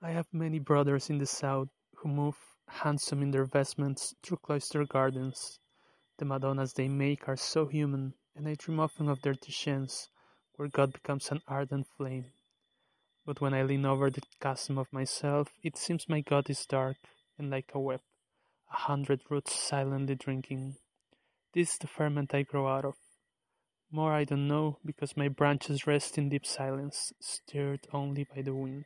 I have many brothers in the south, who move, handsome in their vestments, through cloister gardens. The Madonnas they make are so human, and I dream often of their Titians, where God becomes an ardent flame. But when I lean over the chasm of myself, it seems my God is dark, and like a web, a hundred roots silently drinking. This is the ferment I grow out of. More I don't know, because my branches rest in deep silence, stirred only by the wind.